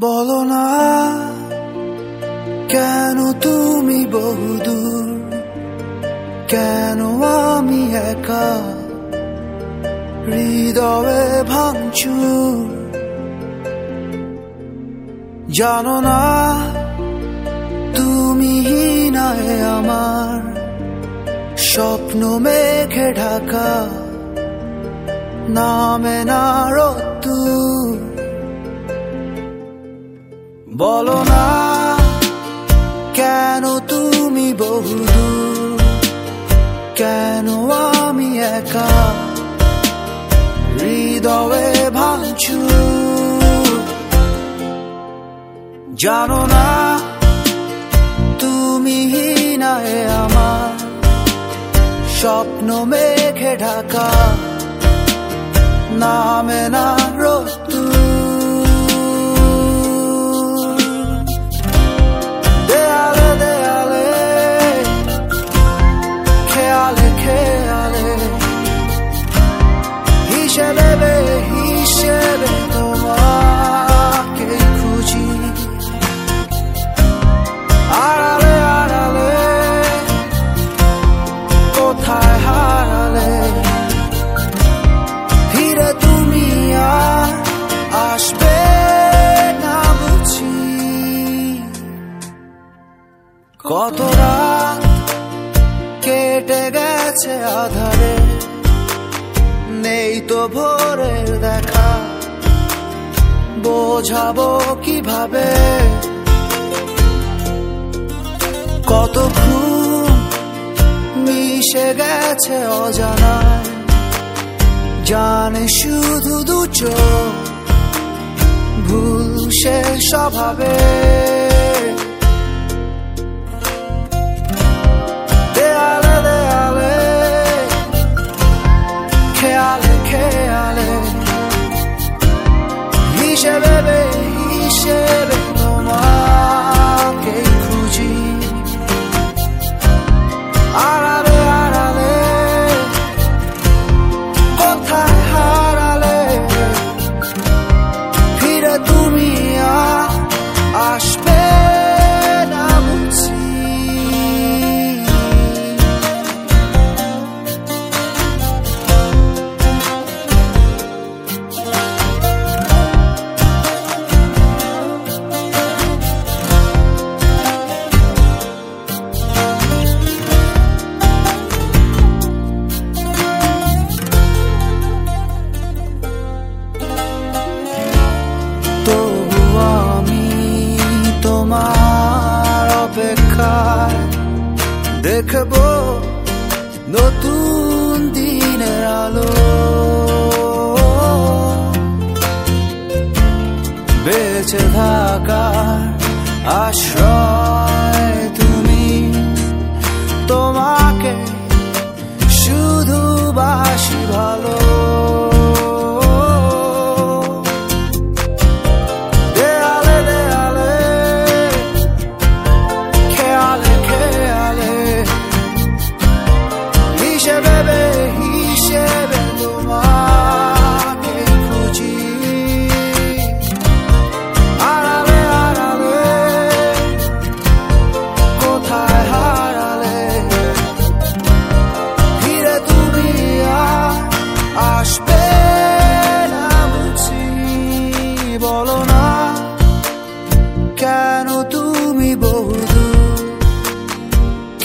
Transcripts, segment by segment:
বলো না, কেন তুমি বহুদূর? কেন আমি একা? হৃদয়ে ভাঙছু জানো না, তুমি নাহে আমার স্বপ্ন মেঘে ঢাকা, নামে না রত্তুর বলো না, কেন তুমি বহুদূর কেন আমি একা? হৃদয়ে ভাঙছু জানো না, তুমি নাই আমার। স্বপ্ন মেঘে ঢাকা। নামে না কত রাত কেটে গেছে আধারে, নেই তো ভোরের দেখা। বোঝাবো কীভাবে? কত ঘুম মিশে গেছে অজানায় জানে শুধু দু চোখ, ভুল সে স্বভাবে। দেখব নতুন দিনের আলো। বেঁচে থাকার আশ্রয় তুমি তোমাকে শুধু বাসি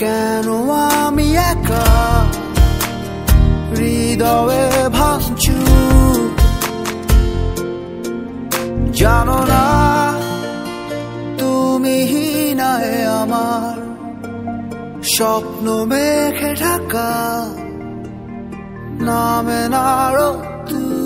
কেন আমি একা? হৃদয়ে ভাঙছু জানো না, তুমি নাই আমার স্বপ্ন মেঘে ঢাকা। নামে না রোদ্দুর